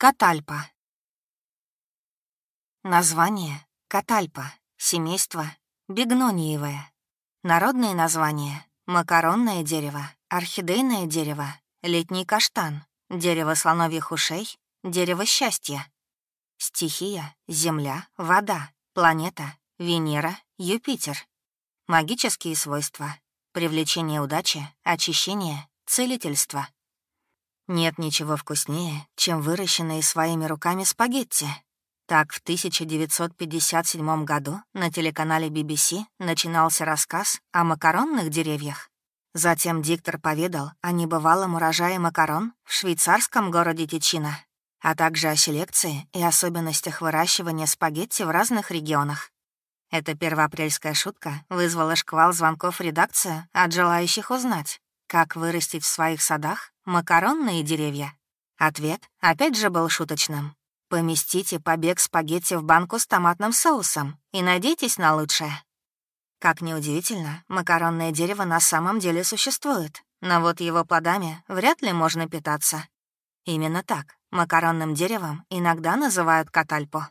Катальпа. Название — Катальпа, семейство — Бигнониевое. Народные названия — макаронное дерево, орхидейное дерево, летний каштан, дерево слоновьих ушей, дерево счастья. Стихия — земля, вода, планета, Венера, Юпитер. Магические свойства — привлечение удачи, очищение, целительство. Нет ничего вкуснее, чем выращенные своими руками спагетти. Так, в 1957 году на телеканале BBC начинался рассказ о макаронных деревьях. Затем диктор поведал о небывалом урожае макарон в швейцарском городе Тичино, а также о селекции и особенностях выращивания спагетти в разных регионах. Эта первоапрельская шутка вызвала шквал звонков в редакцию от желающих узнать, как вырастить в своих садах макаронные деревья? Ответ опять же был шуточным. Поместите побег спагетти в банку с томатным соусом и надейтесь на лучшее. Как неудивительно, макаронное дерево на самом деле существует, но вот его плодами вряд ли можно питаться. Именно так, макаронным деревом иногда называют катальпо.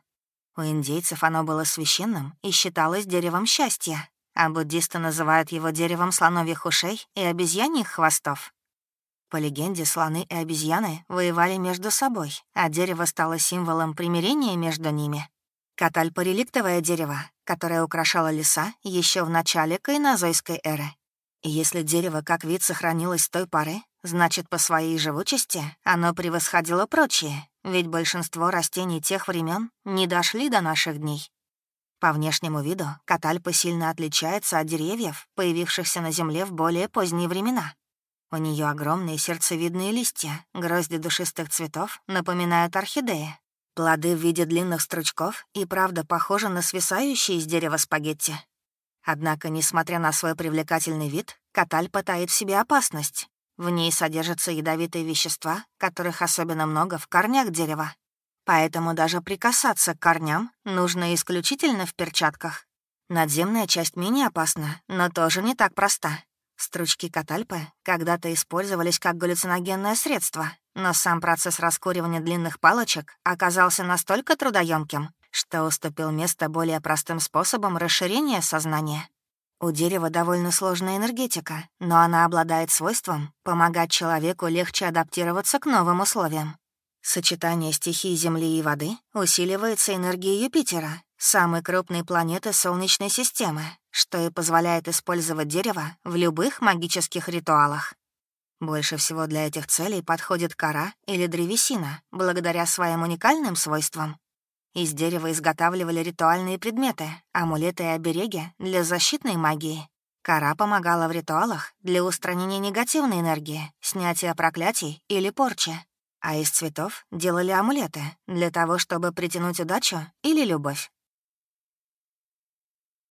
У индейцев оно было священным и считалось деревом счастья а буддисты называют его деревом слоновьих ушей и обезьяньих хвостов. По легенде, слоны и обезьяны воевали между собой, а дерево стало символом примирения между ними. Катальпа — реликтовое дерево, которое украшало леса еще в начале кайнозойской эры. И если дерево как вид сохранилось той поры, значит, по своей живучести оно превосходило прочие, ведь большинство растений тех времен не дошли до наших дней. По внешнему виду катальпа сильно отличается от деревьев, появившихся на Земле в более поздние времена. У нее огромные сердцевидные листья, грозди душистых цветов напоминают орхидеи. Плоды в виде длинных стручков и правда похожи на свисающие из дерева спагетти. Однако, несмотря на свой привлекательный вид, катальпа таит в себе опасность. В ней содержатся ядовитые вещества, которых особенно много в корнях дерева. Поэтому даже прикасаться к корням нужно исключительно в перчатках. Надземная часть менее опасна, но тоже не так проста. Стручки катальпы когда-то использовались как галлюциногенное средство, но сам процесс раскуривания длинных палочек оказался настолько трудоемким, что уступил место более простым способам расширения сознания. У дерева довольно сложная энергетика, но она обладает свойством помогать человеку легче адаптироваться к новым условиям. Сочетание стихий Земли и воды усиливается энергией Юпитера, самой крупной планеты Солнечной системы, что и позволяет использовать дерево в любых магических ритуалах. Больше всего для этих целей подходит кора или древесина, благодаря своим уникальным свойствам. Из дерева изготавливали ритуальные предметы, амулеты и обереги для защитной магии. Кора помогала в ритуалах для устранения негативной энергии, снятия проклятий или порчи, а из цветов делали амулеты для того, чтобы притянуть удачу или любовь.